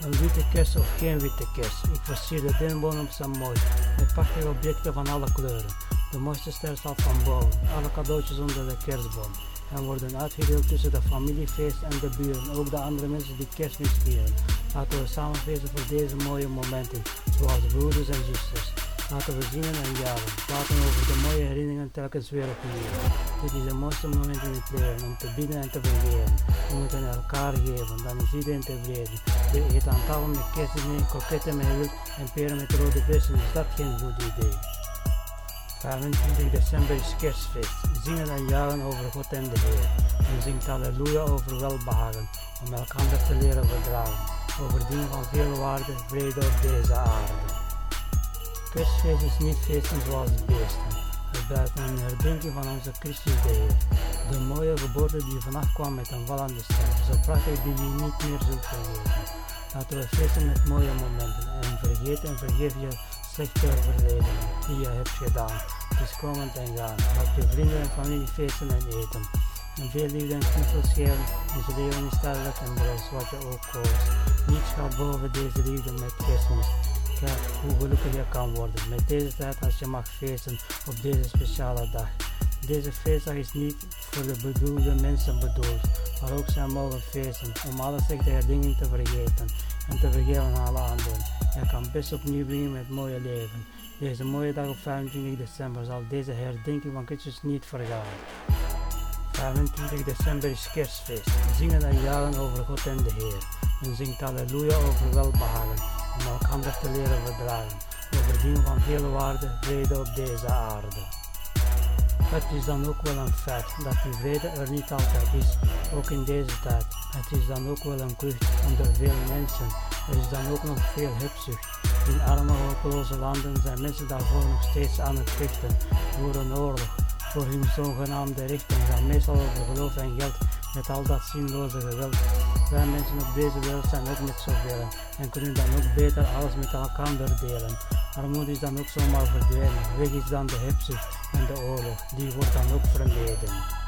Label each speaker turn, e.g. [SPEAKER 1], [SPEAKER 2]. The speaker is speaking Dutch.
[SPEAKER 1] Een witte kerst of geen witte kerst. Ik versier de binnenboom op zijn mooi. Met prachtige objecten van alle kleuren. De mooiste ster staat van boven. Alle cadeautjes onder de kerstboom. En worden uitgedeeld tussen de familiefeest en de buren. Ook de andere mensen die kerstmis vieren. Laten we samen feesten voor deze mooie momenten. Zoals broeders en zusters. Laten we zingen en mooie herinneringen telkens weer opnieuw. Dit is het mooiste moment in het leven om te bidden en te vergeren. We moeten elkaar geven, dan is iedereen tevreden. We eten aan tafel met kerstdiner, kroketten met wild en peren met rode bessen. Is dat geen goed idee? 25 december is kerstfeest. Zingen en juichen over God en de Heer. En zingt halleluja over welbehagen, om elkaar te leren verdragen. Over dingen van veel waarde, vrede op deze aarde. Kerstfeest is niet feesten zoals beesten. Een herdenking van onze Christus de Heer. De mooie geboorte die vanaf kwam met een vallende ster. Zo prachtig die je niet meer zult vergeten. Laten we feesten met mooie momenten. En vergeet en vergeef je slechte verleden die je hebt gedaan. Is komend en gaan. Laat je vrienden en familie feesten en eten. En veel liefde en knuffels geven. Ons leven is tijdelijk en bres wat je ook koos. Niets gaat boven deze liefde met kerstmis. Kijk hoe gelukkig je kan worden met deze tijd als je mag feesten op deze speciale dag. Deze feestdag is niet voor de bedoelde mensen bedoeld, maar ook zij mogen feesten om alle slechte herdenking te vergeten en te vergeven aan alle anderen. Je kan best opnieuw brengen met mooie leven. Deze mooie dag op 25 december zal deze herdenking van Christus niet vergaan. 25 december is kerstfeest. Zingen en juichen over God en de Heer. En zingt halleluja over welbehagen, om elkaar te leren verdragen. Over dingen van veel waarde, vrede op deze aarde. Het is dan ook wel een feit dat die vrede er niet altijd is, ook in deze tijd. Het is dan ook wel een klucht onder veel mensen. Er is dan ook nog veel hebzucht. In arme, hopeloze landen zijn mensen daarvoor nog steeds aan het vechten voor een oorlog, voor hun zogenaamde rechten gaan meestal over geloof en geld met al dat zinloze geweld. Wij mensen op deze wereld zijn ook met zoveel en kunnen dan ook beter alles met elkaar delen. Armoede is dan ook zomaar verdwenen. Weg is dan de hebzucht en de oorlog, die wordt dan ook vermeden.